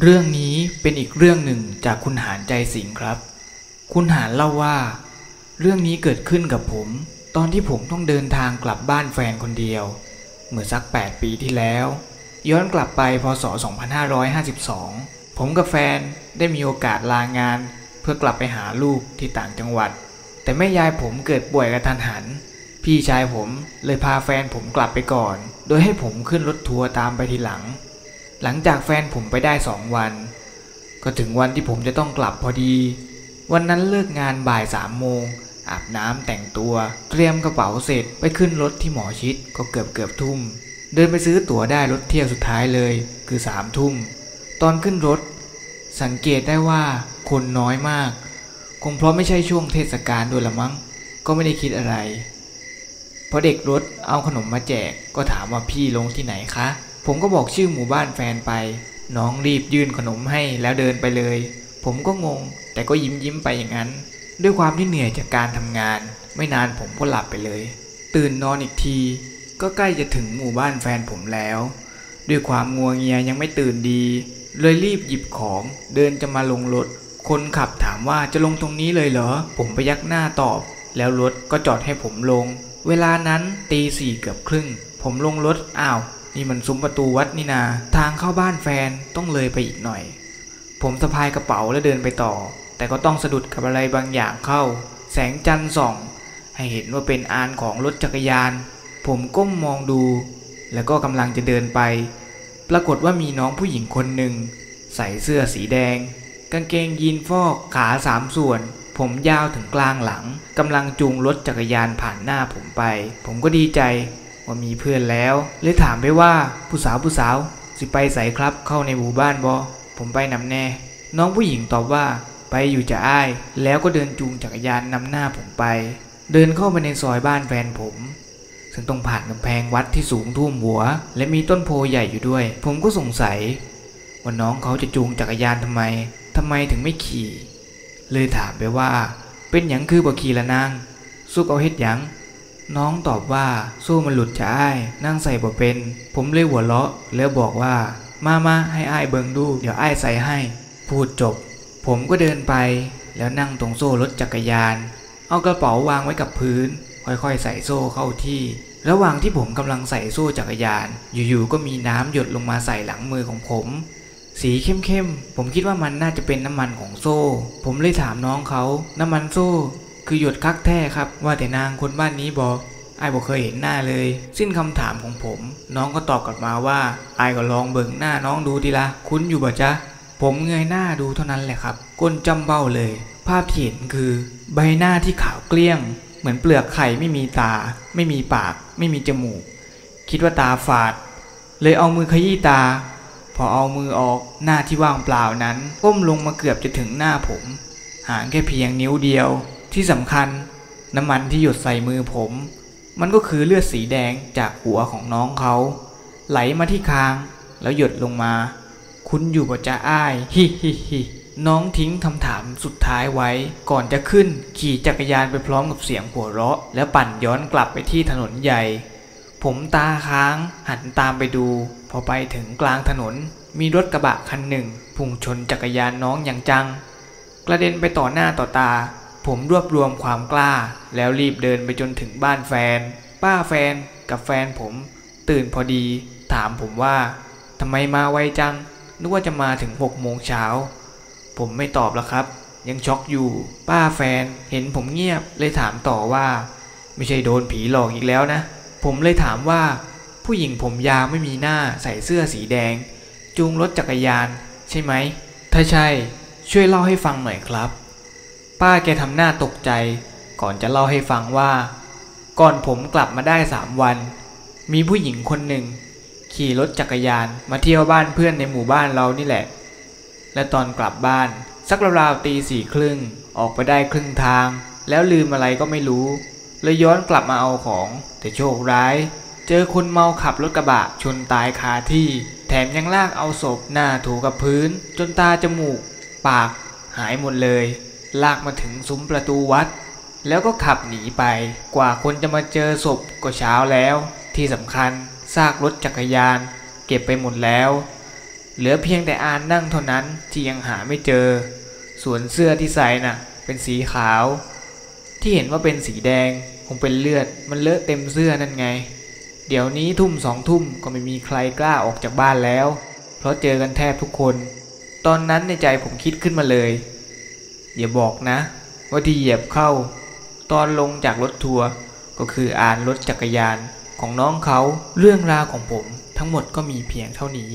เรื่องนี้เป็นอีกเรื่องหนึ่งจากคุณหานใจสิงครับ คุณหานเล่าว่า เรื่องนี้เกิดขึ้นกับผม ตอนที่ผมต้องเดินทางกลับบ้านแฟนคนเดียว เมื่อสัก 8 ปีที่แล้ว ย้อนกลับไปพศ 2552 ผมกับแฟนได้มีโอกาสลางาน เพื่อกลับไปหาลูกที่ต่างจังหวัด แต่แม่ยายผมเกิดป่วยกระทันหัน พี่ชายผมเลยพาแฟนผมกลับไปก่อน โดยให้ผมขึ้นรถทัวร์ตามไปทีหลัง หลังจากแฟนผมไปได้สองวัน ก็ถึงวันที่ผมจะต้องกลับพอดี วันนั้นเลิกงานบ่ายสามโมงอาบน้ำแต่งตัว เตรียมกระเป๋าเสร็จไปขึ้นรถที่หมอชิดก็เกือบเกือบทุ่ม เดินไปซื้อตั๋วได้รถเที่ยวสุดท้ายเลยคือสามทุ่ม ตอนขึ้นรถ สังเกตได้ว่าคนน้อยมาก คงเพราะไม่ใช่ช่วงเทศกาลด้วยละมั้ง ก็ไม่ได้คิดอะไรพอเด็กรถเอาขนมมาแจกก็ถามว่าพี่ลงที่ไหนคะ ผมก็บอกชื่อหมู่บ้านแฟนไป น้องรีบยื่นขนมให้แล้วเดินไปเลย ผมก็งง แต่ก็ยิ้มยิ้มไปอย่างนั้น ด้วยความที่เหนื่อยจากการทำงาน ไม่นานผมก็หลับไปเลย ตื่นนอนอีกที ก็ใกล้จะถึงหมู่บ้านแฟนผมแล้ว ด้วยความงัวเงียยังไม่ตื่นดี เลยรีบหยิบของเดินจะมาลงรถคนขับถามว่าจะลงตรงนี้เลยเหรอ ผมพยักหน้าตอบ แล้วรถก็จอดให้ผมลง เวลานั้นตีสี่เกือบครึ่ง ผมลงรถอ้าว นี่มันซุ้มประตูวัดนี่นา ทางเข้าบ้านแฟนต้องเลยไปอีกหน่อย ผมสะพายกระเป๋าแล้วเดินไปต่อ แต่ก็ต้องสะดุดกับอะไรบางอย่างเข้า แสงจันทร์ส่อง ให้เห็นว่าเป็นอานของรถจักรยาน ผมก้มมองดู แล้วก็กำลังจะเดินไป ปรากฏว่ามีน้องผู้หญิงคนหนึ่ง ใส่เสื้อสีแดง กางเกงยีนฟอกขาสามส่วนผมยาวถึงกลางหลังกำลังจูงรถจักรยานผ่านหน้าผมไป ผมก็ดีใจ ว่ามีเพื่อนแล้วเลยถามไปว่าผู้สาวผู้สาว สิไปใส่ครับเข้าในหมู่บ้านบอผมไปนำแน่ น้องผู้หญิงตอบว่าไปอยู่จะอ้าย แล้วก็เดินจูงจักรยานนำหน้าผมไป เดินเข้าไปในซอยบ้านแฟนผมซึ่งต้องผ่านกำแพงวัดที่สูงท่วมหัว และมีต้นโพใหญ่อยู่ด้วย ผมก็สงสัยว่าน้องเขาจะจูงจักรยานทำไมทำไมถึงไม่ขี่ เลยถามไปว่า เป็นหยังคือบ่ขี่ละนาง สุกเอาเฮ็ดหยัง น้องตอบว่าสู้มันหลุดจะอ้าย นั่งใส่บ่เป็น ผมเลยหัวเราะ แล้วบอกว่า มามาให้อ้ายเบิงดู เดี๋ยวอ้ายใส่ให้ พูดจบ ผมก็เดินไป แล้วนั่งตรงโซ่รถจักรยาน เอากระเป๋าวางไว้กับพื้น ค่อยๆ ใส่โซ่เข้าที่ ระหว่างที่ผมกำลังใส่โซ่จักรยาน อยู่ๆก็มีน้ำหยดลงมาใส่หลังมือของผม สีเข้มๆผมคิดว่ามันน่าจะเป็นน้ำมันของโซ่ ผมเลยถามน้องเขาน้ำมันโซ่ คือหยดคักแท้ครับ ว่าแต่นางคนบ้านนี้บอกไอ้บอกเคยเห็นหน้าเลย สิ้นคำถามของผม น้องก็ตอบกลับมาว่าไอ้ก็ลองเบิ่งหน้าน้องดูดีละคุ้นอยู่บ่จ๊ะผมเงยหน้าดูเท่านั้นแหละครับ ก้นจำเบ้าเลย ภาพที่เห็นคือ ใบหน้าที่ขาวเกลี้ยง เหมือนเปลือกไข่ไม่มีตา ไม่มีปาก ไม่มีจมูก คิดว่าตาฝาด เลยเอามือขยี้ตา พอเอามือออกหน้าที่ว่างเปล่านั้นก้มลงมาเกือบจะถึงหน้าผม หางแค่เพียงนิ้วเดียว ที่สำคัญน้ำมันที่หยดใส่มือผม มันก็คือเลือดสีแดงจากหัวของน้องเขา ไหลมาที่คางแล้วหยดลงมา คุณอยู่บ่จะอ้ายฮิฮิฮิน้องทิ้งคำถามสุดท้ายไว้ ก่อนจะขึ้นขี่จักรยานไปพร้อมกับเสียงหัวเราะ แล้วปั่นย้อนกลับไปที่ถนนใหญ่ ผมตาค้างหันตามไปดู พอไปถึงกลางถนน มีรถกระบะคันหนึ่งพุ่งชนจักรยานน้องอย่างจัง กระเด็นไปต่อหน้าต่อตา ผมรวบรวมความกล้า แล้วรีบเดินไปจนถึงบ้านแฟน ป้าแฟนกับแฟนผม ตื่นพอดี ถามผมว่าทำไมมาไวจัง นึกว่าจะมาถึงหกโมงเช้า ผมไม่ตอบแล้วครับ ยังช็อกอยู่ ป้าแฟนเห็นผมเงียบเลยถามต่อว่า ไม่ใช่โดนผีหลอกอีกแล้วนะ ผมเลยถามว่า ผู้หญิงผมยาวไม่มีหน้าใส่เสื้อสีแดง จูงรถจักรยาน ใช่ไหม ถ้าใช่ ช่วยเล่าให้ฟังหน่อยครับ ป้าแกทำหน้าตกใจ ก่อนจะเล่าให้ฟังว่า ก่อนผมกลับมาได้สามวัน มีผู้หญิงคนหนึ่ง ขี่รถจักรยานมาเที่ยวบ้านเพื่อนในหมู่บ้านเรานี่แหละ และตอนกลับบ้าน สักราวๆตีสี่ครึ่งออกไปได้ครึ่งทาง แล้วลืมอะไรก็ไม่รู้เลยย้อนกลับมาเอาของ แต่โชคร้าย เจอคนเมาขับรถกระบะชนตายคาที่ แถมยังลากเอาศพหน้าถูกับพื้น จนตาจมูก ปากหายหมดเลย ลากมาถึงซุ้มประตูวัด แล้วก็ขับหนีไปกว่าคนจะมาเจอศพก็เช้าแล้ว ที่สำคัญซากรถจักรยาน เก็บไปหมดแล้ว เหลือเพียงแต่อานนั่งเท่านั้นที่ยังหาไม่เจอ ส่วนเสื้อที่ใส่น่ะ เป็นสีขาว ที่เห็นว่าเป็นสีแดงคงเป็นเลือดมันเลอะเต็มเสื้อนั่นไง เดี๋ยวนี้ทุ่มสองทุ่มก็ไม่มีใครกล้าออกจากบ้านแล้ว เพราะเจอกันแทบทุกคน ตอนนั้นในใจผมคิดขึ้นมาเลย อย่าบอกนะ ว่าที่เหยียบเข้า ตอนลงจากรถทัวร์ก็คืออ่านรถจักรยานของน้องเขาเรื่องราวของผมทั้งหมดก็มีเพียงเท่านี้